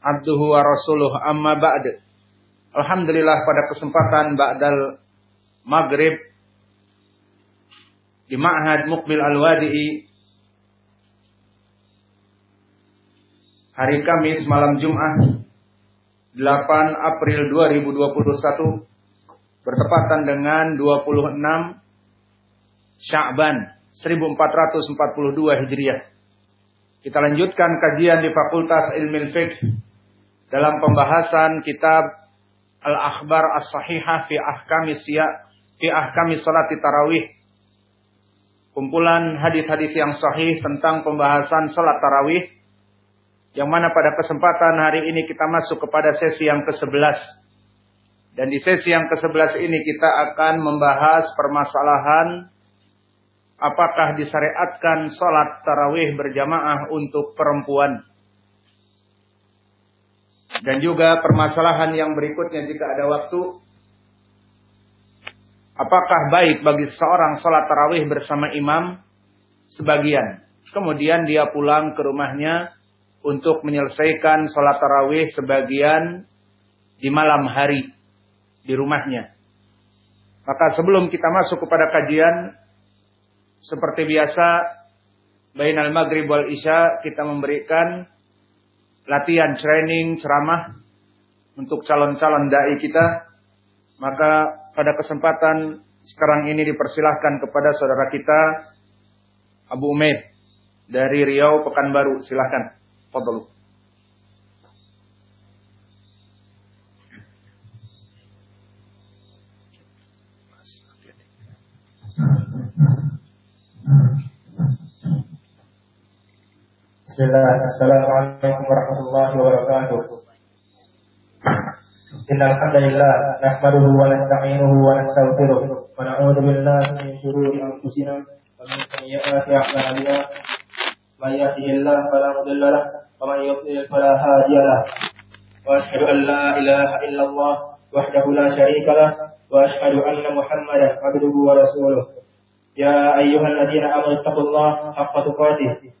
abduhu wa rasuluh amma ba'd. Alhamdulillah pada kesempatan ba'dal maghrib di Ma'had Mukbil Al-Wadi'i hari Kamis malam Jumat 8 April 2021 bertepatan dengan 26 Sya'ban 1442 Hijriah. Kita lanjutkan kajian di Fakultas Ilmu Fiqh dalam pembahasan kitab Al-Akhbar As-Sahihah fi Ahkami Siya fi Ahkami Salat Tarawih. Kumpulan hadis-hadis yang sahih tentang pembahasan salat tarawih yang mana pada kesempatan hari ini kita masuk kepada sesi yang ke-11. Dan di sesi yang ke-11 ini kita akan membahas permasalahan apakah disyariatkan sholat tarawih berjamaah untuk perempuan. Dan juga permasalahan yang berikutnya jika ada waktu. Apakah baik bagi seorang sholat tarawih bersama imam? Sebagian. Kemudian dia pulang ke rumahnya untuk menyelesaikan sholat tarawih sebagian di malam hari di rumahnya. Maka sebelum kita masuk kepada kajian, seperti biasa, Bainal Maghrib wal Isya kita memberikan latihan training ceramah untuk calon-calon dai kita. Maka pada kesempatan sekarang ini dipersilahkan kepada saudara kita Abu Umaid dari Riau Pekanbaru. Silahkan. Fadlu. Bismillah. Assalamualaikum warahmatullahi wabarakatuh. Innalhamdulillah. Nahmaduhu wa nasta'inuhu wa nasta'ufiruhu. Wa na'udhu billahi min syururi anfusina. Wa min sayyati a'malina. Man yahdihillah fala mudilla lah. Wa man yudlil fala hadiya lah. Wa asyhadu an la ilaha illallah wahdahu la syarika lah. Wa asyhadu anna Muhammadan abduhu wa rasuluh. Ya ayyuhalladzina amanu taqullaha haqqa tuqatih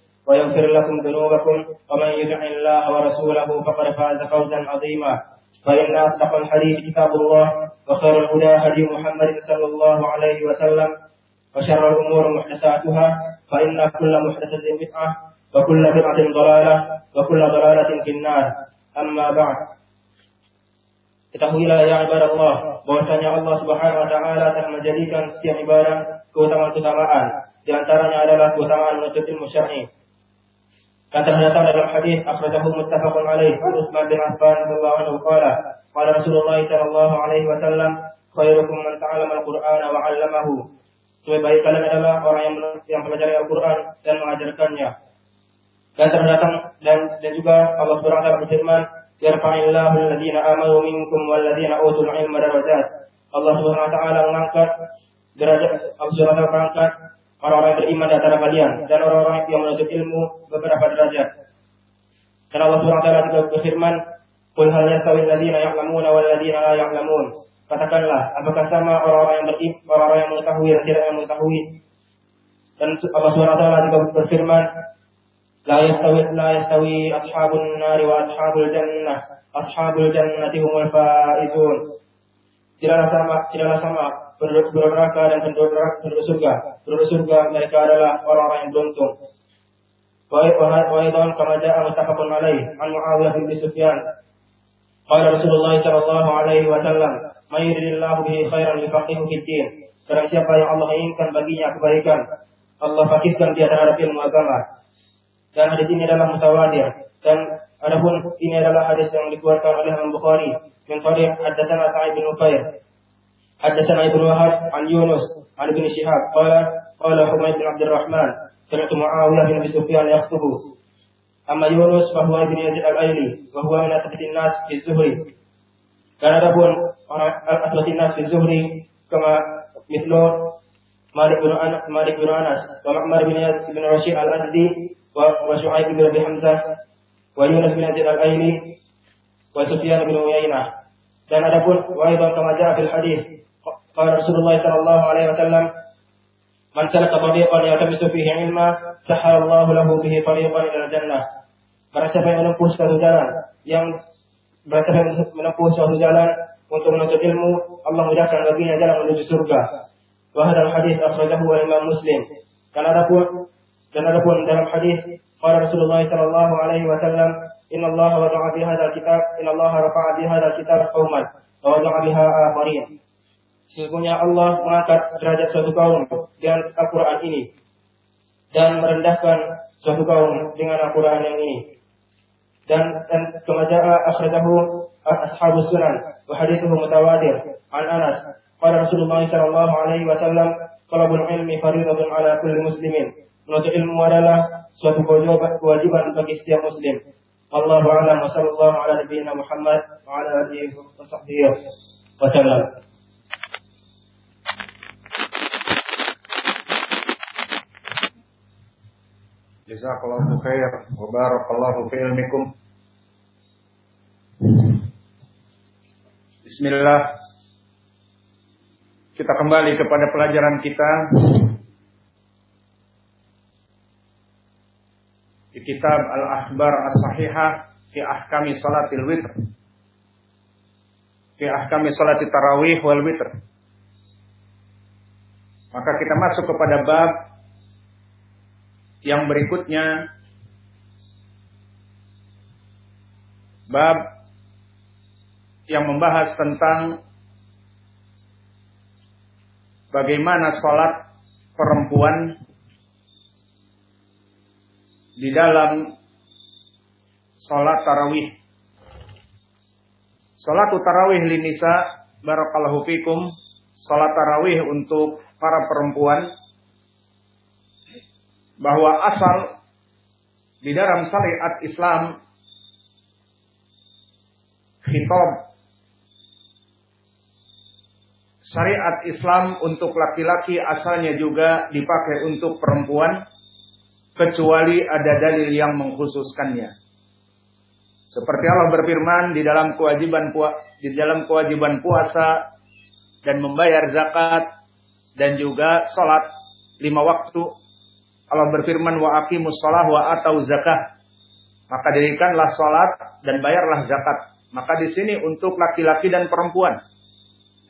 ويغفر لكم ذنوبكم ومن يطع الله ورسوله فقد فاز فوزا عظيما فإن أصدق الحديث كتاب الله وخير الهدى هدي محمد صلى الله عليه وسلم وشر الأمور محدثاتها فإن كل محدثة بدعة وكل بدعة ضلالة وكل ضلالة في النار أما بعد Ketahuilah ya ibadah Allah bahwasanya Allah Subhanahu wa taala telah menjadikan setiap ibadah keutamaan-keutamaan. Di antaranya adalah keutamaan menuntut ilmu syar'i. Kata datang dalam hadis akhrajahu muttafaqun alaih an Utsman bin Affan radhiyallahu anhu qala qala Rasulullah sallallahu alaihi wasallam khairukum man ta'allama al-Qur'ana wa 'allamahu. Sebaik kalian adalah orang yang yang mempelajari Al-Qur'an dan mengajarkannya. Dan terdatang dan dan juga Allah Subhanahu wa taala berfirman, "Yarfa'illahu alladziina amanu minkum wal ladziina utul 'ilma darajat." Allah Subhanahu wa taala mengangkat derajat Allah Subhanahu wa taala mengangkat orang-orang beriman di antara kalian dan orang-orang yang menuntut ilmu beberapa derajat. Dan Allah Subhanahu wa taala juga berfirman, "Qul hal yastawi alladziina ya'lamuna wal ladziina la ya'lamun?" Katakanlah, apakah sama orang-orang yang beriman, orang-orang yang mengetahui dan tidak yang mengetahui? Dan Allah Subhanahu wa taala juga berfirman, "La yastawi la yastawi ashabun nari wa ashabul jannah. Ashabul jannati humul faizun." tidaklah sama tidaklah sama penduduk neraka dan penduduk penduduk surga. Penduduk surga mereka adalah orang-orang yang beruntung. Wa aidan kama jaa mutafaqun alaih an Muawiyah bin Sufyan. Qala Rasulullah sallallahu alaihi wasallam, "May yuridillahu bihi khairan yufaqihu fid din." Karena siapa yang Allah inginkan baginya kebaikan, Allah fakihkan dia terhadap ilmu agama. Dan hadis ini adalah mutawatir dan adapun ini adalah hadis yang dikeluarkan oleh Imam Bukhari. Min tariq haddatsana Sa'id bin Ufair. Haddatsana Ibnu Wahab an Yunus an Ibnu Shihab qala qala Humayd bin Abdul Rahman sami'tu Muawiyah bin Abi Sufyan yaktubu. Amma Yunus fa huwa ibn Yazid al-Aili wa huwa min athabatin nas fi Zuhri. Dan adapun orang athabatin nas fi Zuhri kama مثل مالك بن أنس مالك بن أنس ومعمر بن بن رشيد الأزدي وشعيب بن أبي حمزة ويونس بن يزيد الأيلي وسفيان بن عيينة dan adapun وأيضا كما جاء في الحديث قال رسول الله صلى الله عليه وسلم من سلك طريقا يلتمس فيه علما سحر الله له به طريقا إلى الجنة Barang siapa yang menempuh suatu jalan yang barang siapa yang menempuh suatu jalan untuk menuntut ilmu, Allah mudahkan baginya jalan menuju surga. Wahadal hadis akhrajahu wa Imam Muslim. Dan adapun dan adapun dalam hadis qala Rasulullah sallallahu alaihi wasallam, "Inna Allah wada'a fi hadzal kitab, inna Allah rafa'a bi hadzal kitab qauman wa wada'a biha akharin." Sesungguhnya Allah mengangkat derajat suatu kaum dengan Al-Qur'an ini dan merendahkan suatu kaum dengan Al-Qur'an yang ini. Dan dan kemaja'a akhrajahu ashabus sunan وحديثه متواتر عن أنس قال رسول الله صلى الله عليه وسلم طلب العلم فريضة على كل مسلم menuntut ilmu adalah suatu kewajiban bagi setiap muslim. Allahu a'lam wa sallallahu ala nabiyyina Muhammad wa ala alihi wa sahbihi wa sallam. Jazakallahu khair wa barakallahu fi ilmikum. Bismillah. Kita kembali kepada pelajaran kita di kitab Al-Akhbar As-Sahihah fi Ahkami Salatil Witr. Fi Ahkami Salatil Tarawih wal Witr. Maka kita masuk kepada bab yang berikutnya bab yang membahas tentang bagaimana sholat perempuan di dalam sholat tarawih. Sholat tarawih linisa barakallahu fikum. Sholat tarawih untuk para perempuan bahwa asal di dalam syariat Islam khitab syariat Islam untuk laki-laki asalnya juga dipakai untuk perempuan kecuali ada dalil yang mengkhususkannya. Seperti Allah berfirman di dalam kewajiban di dalam kewajiban puasa dan membayar zakat dan juga salat lima waktu. Allah berfirman wa aqimus shalah wa atau zakat. Maka dirikanlah salat dan bayarlah zakat. Maka di sini untuk laki-laki dan perempuan.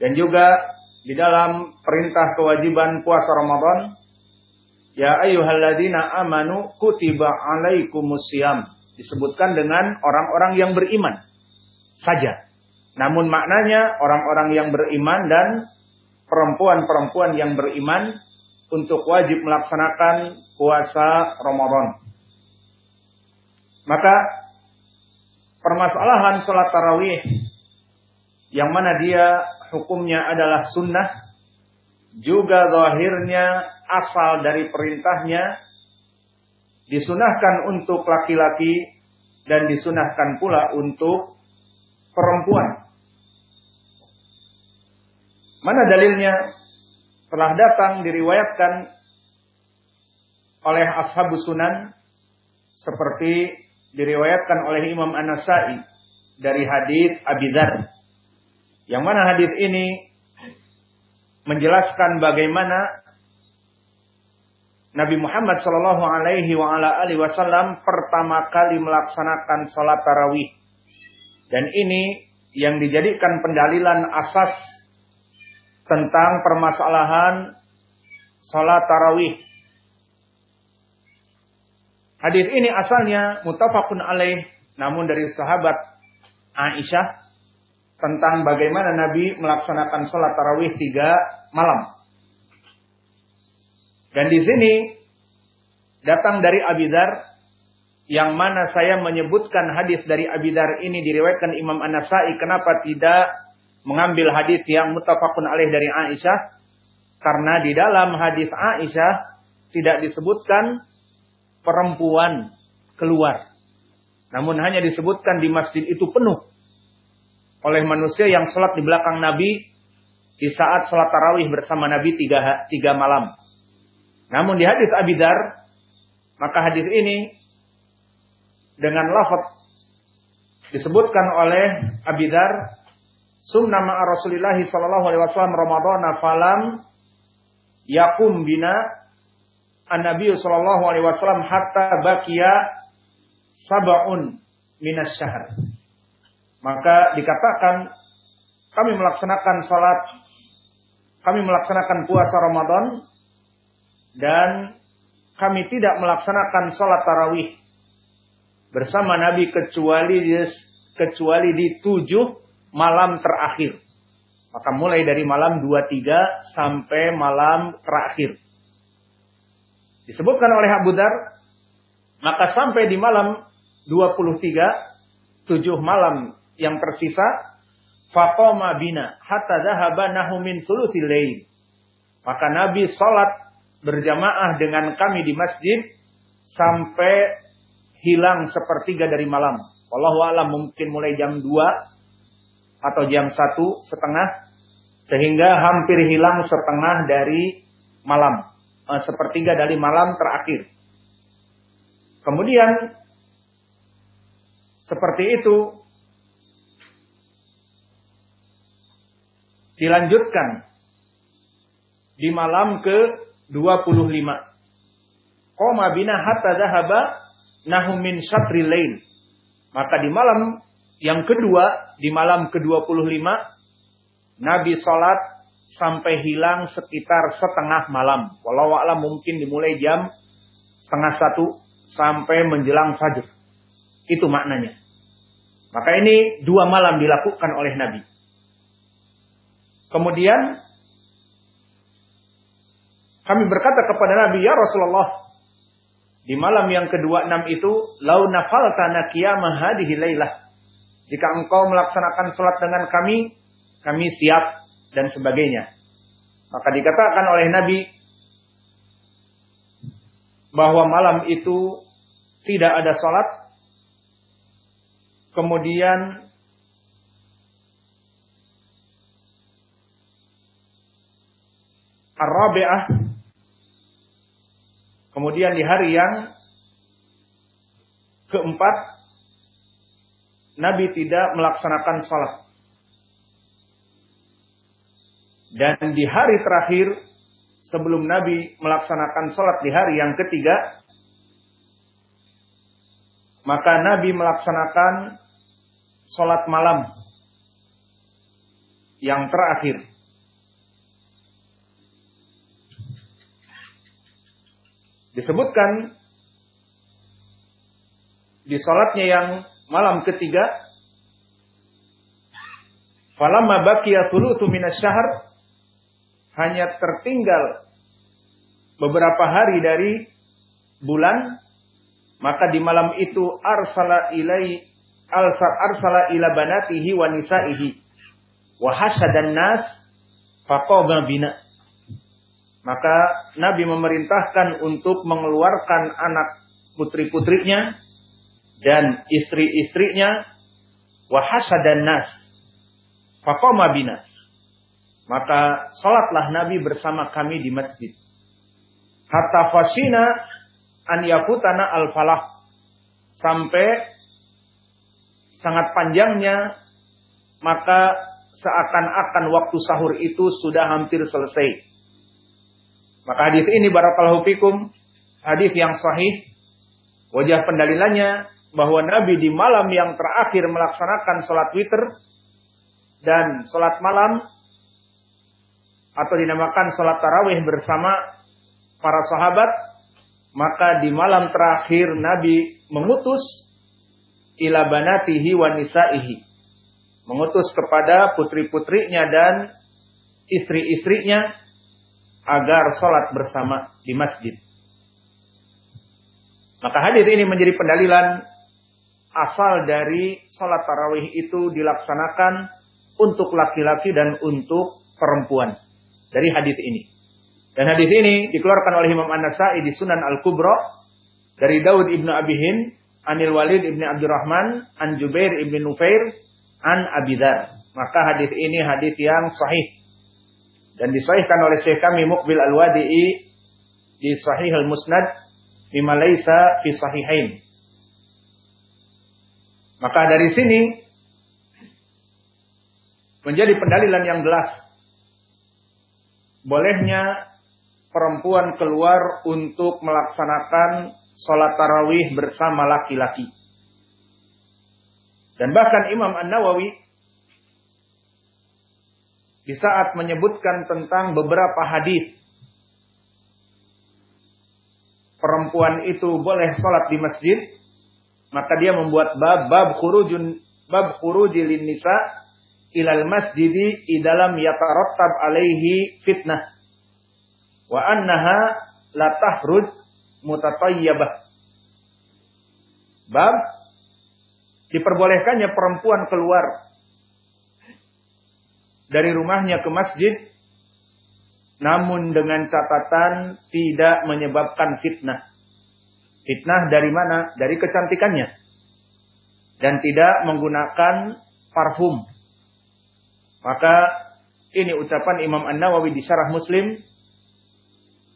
Dan juga di dalam perintah kewajiban puasa Ramadan, ya ayyuhalladzina amanu kutiba alaikumusiyam. Disebutkan dengan orang-orang yang beriman saja. Namun maknanya orang-orang yang beriman dan perempuan-perempuan yang beriman untuk wajib melaksanakan puasa Ramadan. Maka permasalahan sholat tarawih yang mana dia hukumnya adalah sunnah, juga zahirnya asal dari perintahnya disunahkan untuk laki-laki dan disunahkan pula untuk perempuan. Mana dalilnya? Telah datang diriwayatkan oleh ashabu sunan seperti diriwayatkan oleh Imam An-Nasai dari hadis Abi Dzar yang mana hadis ini menjelaskan bagaimana Nabi Muhammad Shallallahu Alaihi Wasallam pertama kali melaksanakan sholat tarawih dan ini yang dijadikan pendalilan asas tentang permasalahan sholat tarawih. Hadis ini asalnya mutafakun alaih namun dari sahabat Aisyah tentang bagaimana Nabi melaksanakan sholat tarawih tiga malam. Dan di sini datang dari Abidar yang mana saya menyebutkan hadis dari Abidar ini diriwayatkan Imam An-Nasai. Kenapa tidak mengambil hadis yang mutafakun alaih dari Aisyah? Karena di dalam hadis Aisyah tidak disebutkan perempuan keluar. Namun hanya disebutkan di masjid itu penuh oleh manusia yang sholat di belakang Nabi di saat sholat tarawih bersama Nabi tiga, tiga malam. Namun di hadis Abidar, maka hadis ini dengan lafaz disebutkan oleh Abidar sumna ma'a Rasulillah sallallahu alaihi wasallam Ramadan falam yakum bina an-nabiy sallallahu alaihi wasallam hatta baqiya sab'un minas syahr. Maka dikatakan kami melaksanakan salat kami melaksanakan puasa Ramadan dan kami tidak melaksanakan sholat tarawih bersama Nabi kecuali di, kecuali di tujuh malam terakhir. Maka mulai dari malam 23 sampai malam terakhir. Disebutkan oleh Abu Dar, maka sampai di malam 23, tujuh malam yang tersisa, faqama bina hatta zahaba nahu min sulusil Maka Nabi salat berjamaah dengan kami di masjid sampai hilang sepertiga dari malam. Wallahu alam mungkin mulai jam 2 atau jam 1 setengah sehingga hampir hilang setengah dari malam. Eh, sepertiga dari malam terakhir. Kemudian seperti itu dilanjutkan di malam ke 25. Koma bina hatta zahaba nahu min syatri lain. Maka di malam yang kedua, di malam ke-25, Nabi sholat sampai hilang sekitar setengah malam. Walau alam mungkin dimulai jam setengah satu sampai menjelang fajar. Itu maknanya. Maka ini dua malam dilakukan oleh Nabi. Kemudian kami berkata kepada Nabi, Ya Rasulullah, di malam yang kedua enam itu, lau tanah qiyamah hadihi laylah. Jika engkau melaksanakan sholat dengan kami, kami siap dan sebagainya. Maka dikatakan oleh Nabi bahwa malam itu tidak ada sholat. Kemudian Ar-Rabi'ah Kemudian di hari yang keempat, Nabi tidak melaksanakan sholat. Dan di hari terakhir, sebelum Nabi melaksanakan sholat di hari yang ketiga, maka Nabi melaksanakan sholat malam yang terakhir. Disebutkan di salatnya yang malam ketiga falamma baqiya thulutsu minasyahr hanya tertinggal beberapa hari dari bulan maka di malam itu arsala ilai arsala ila banatihi wa nisaihi. Wa hasadan nas bina maka Nabi memerintahkan untuk mengeluarkan anak putri-putrinya dan istri-istrinya wahasa dan nas. Faqama bina. Maka salatlah Nabi bersama kami di masjid. Hatta fasina an yakutana al-falah. Sampai sangat panjangnya maka seakan-akan waktu sahur itu sudah hampir selesai. Maka hadis ini barakallahu fikum hadis yang sahih. Wajah pendalilannya bahwa Nabi di malam yang terakhir melaksanakan sholat witir dan sholat malam atau dinamakan sholat tarawih bersama para sahabat. Maka di malam terakhir Nabi mengutus ila banatihi wa nisaihi. mengutus kepada putri-putrinya dan istri-istrinya agar sholat bersama di masjid. Maka hadis ini menjadi pendalilan asal dari sholat tarawih itu dilaksanakan untuk laki-laki dan untuk perempuan. Dari hadis ini. Dan hadis ini dikeluarkan oleh Imam An-Nasai di Sunan Al-Kubra dari Daud ibnu Abi Hind, Anil Walid ibnu Abdurrahman, An Jubair ibnu Nufair, An Abidar. Maka hadis ini hadis yang sahih dan disahihkan oleh Syekh kami Mukbil Al-Wadi'i di Sahih Al-Musnad bima laisa fi sahihain. Maka dari sini menjadi pendalilan yang jelas bolehnya perempuan keluar untuk melaksanakan sholat tarawih bersama laki-laki. Dan bahkan Imam An-Nawawi di saat menyebutkan tentang beberapa hadis perempuan itu boleh sholat di masjid, maka dia membuat bab bab khurujun bab khurujil nisa ilal masjidi idalam yatarattab alaihi fitnah. Wa annaha la tahruj mutatayyibah. Bab diperbolehkannya perempuan keluar dari rumahnya ke masjid namun dengan catatan tidak menyebabkan fitnah. Fitnah dari mana? Dari kecantikannya. Dan tidak menggunakan parfum. Maka ini ucapan Imam An-Nawawi di Syarah Muslim.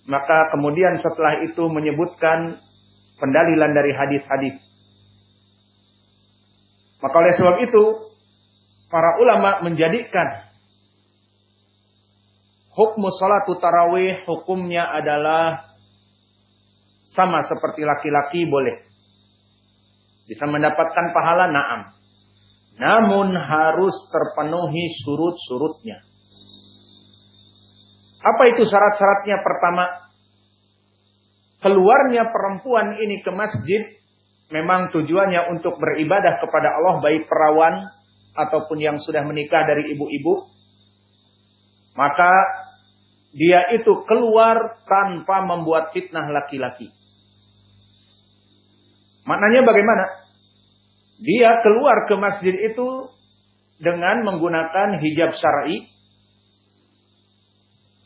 Maka kemudian setelah itu menyebutkan pendalilan dari hadis-hadis. Maka oleh sebab itu, para ulama menjadikan Hukum salatu tarawih hukumnya adalah sama seperti laki-laki boleh. Bisa mendapatkan pahala naam. Namun harus terpenuhi surut-surutnya. Apa itu syarat-syaratnya? Pertama, keluarnya perempuan ini ke masjid memang tujuannya untuk beribadah kepada Allah baik perawan ataupun yang sudah menikah dari ibu-ibu. Maka dia itu keluar tanpa membuat fitnah laki-laki. Maknanya bagaimana? Dia keluar ke masjid itu dengan menggunakan hijab syar'i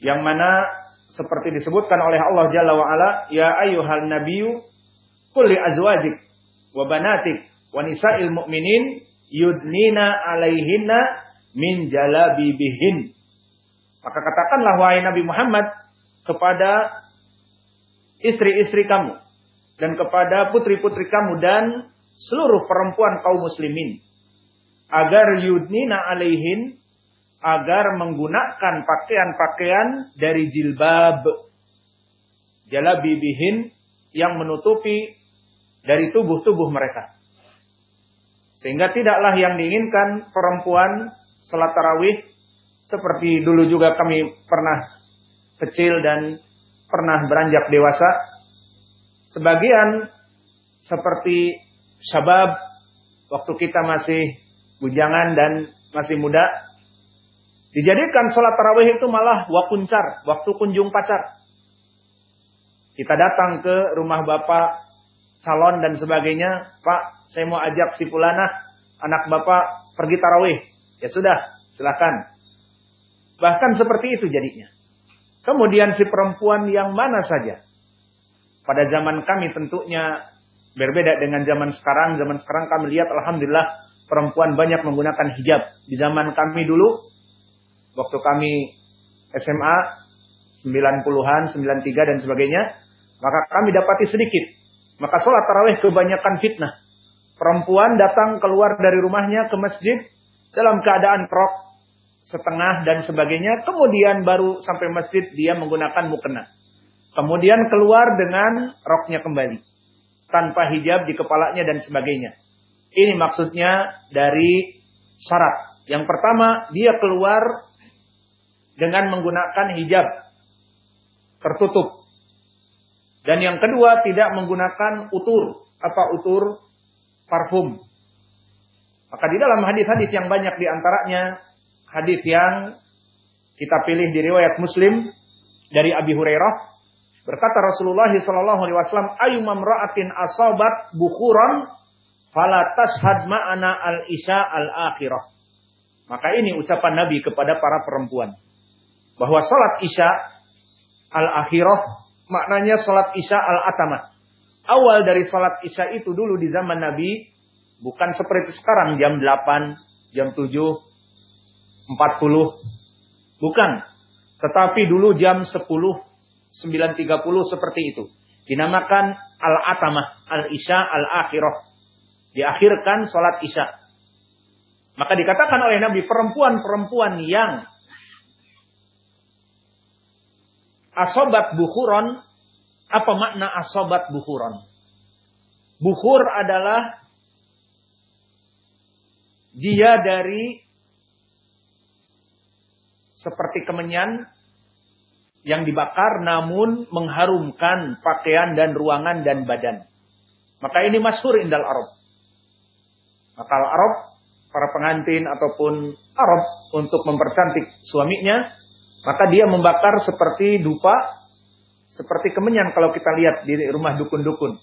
yang mana seperti disebutkan oleh Allah Jalla wa ala, ya ayyuhal nabiyyu qul li azwajik wa banatik wa nisa'il mu'minin yudnina alaihinna min jalabibihin maka katakanlah wahai Nabi Muhammad kepada istri-istri kamu dan kepada putri-putri kamu dan seluruh perempuan kaum muslimin agar yudnina alaihin agar menggunakan pakaian-pakaian dari jilbab jalabibihin yang menutupi dari tubuh-tubuh mereka. Sehingga tidaklah yang diinginkan perempuan salat tarawih seperti dulu juga kami pernah kecil dan pernah beranjak dewasa. Sebagian seperti syabab waktu kita masih bujangan dan masih muda. Dijadikan sholat tarawih itu malah wakuncar, waktu kunjung pacar. Kita datang ke rumah bapak, calon dan sebagainya. Pak, saya mau ajak si Pulana, anak bapak pergi tarawih. Ya sudah, silakan. Bahkan seperti itu jadinya. Kemudian si perempuan yang mana saja. Pada zaman kami tentunya berbeda dengan zaman sekarang. Zaman sekarang kami lihat Alhamdulillah perempuan banyak menggunakan hijab. Di zaman kami dulu, waktu kami SMA, 90-an, 93 dan sebagainya. Maka kami dapati sedikit. Maka sholat tarawih kebanyakan fitnah. Perempuan datang keluar dari rumahnya ke masjid dalam keadaan rok setengah dan sebagainya. Kemudian baru sampai masjid dia menggunakan mukena. Kemudian keluar dengan roknya kembali. Tanpa hijab di kepalanya dan sebagainya. Ini maksudnya dari syarat. Yang pertama, dia keluar dengan menggunakan hijab. Tertutup. Dan yang kedua, tidak menggunakan utur. Apa utur? Parfum. Maka di dalam hadis-hadis yang banyak di antaranya hadis yang kita pilih di riwayat Muslim dari Abi Hurairah berkata Rasulullah sallallahu alaihi wasallam ayu mamra'atin asabat bukhuran fala tashhad ma'ana al-isya al-akhirah. Maka ini ucapan Nabi kepada para perempuan bahwa salat isya al-akhirah maknanya salat isya al-atamah. Awal dari salat isya itu dulu di zaman Nabi bukan seperti sekarang jam 8, jam 7, 40. Bukan. Tetapi dulu jam 10, 9.30 seperti itu. Dinamakan al-atamah, al-isya al-akhirah. Diakhirkan salat isya. Maka dikatakan oleh Nabi perempuan-perempuan yang asobat bukhuron. Apa makna asobat bukhuron? Bukhur adalah dia dari seperti kemenyan yang dibakar namun mengharumkan pakaian dan ruangan dan badan. Maka ini masyhur indal Arab. Maka Arab, para pengantin ataupun Arab untuk mempercantik suaminya, maka dia membakar seperti dupa, seperti kemenyan kalau kita lihat di rumah dukun-dukun.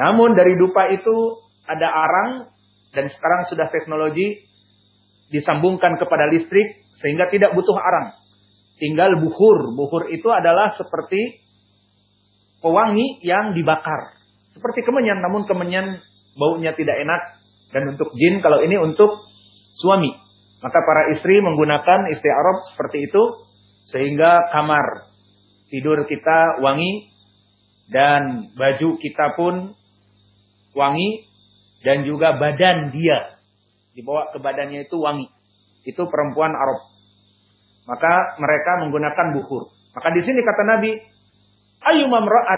Namun dari dupa itu ada arang dan sekarang sudah teknologi disambungkan kepada listrik sehingga tidak butuh arang. Tinggal buhur. Buhur itu adalah seperti pewangi yang dibakar. Seperti kemenyan, namun kemenyan baunya tidak enak. Dan untuk jin, kalau ini untuk suami. Maka para istri menggunakan istiarab seperti itu sehingga kamar tidur kita wangi dan baju kita pun wangi dan juga badan dia dibawa ke badannya itu wangi. Itu perempuan Arab. Maka mereka menggunakan bukur. Maka di sini kata Nabi, ayu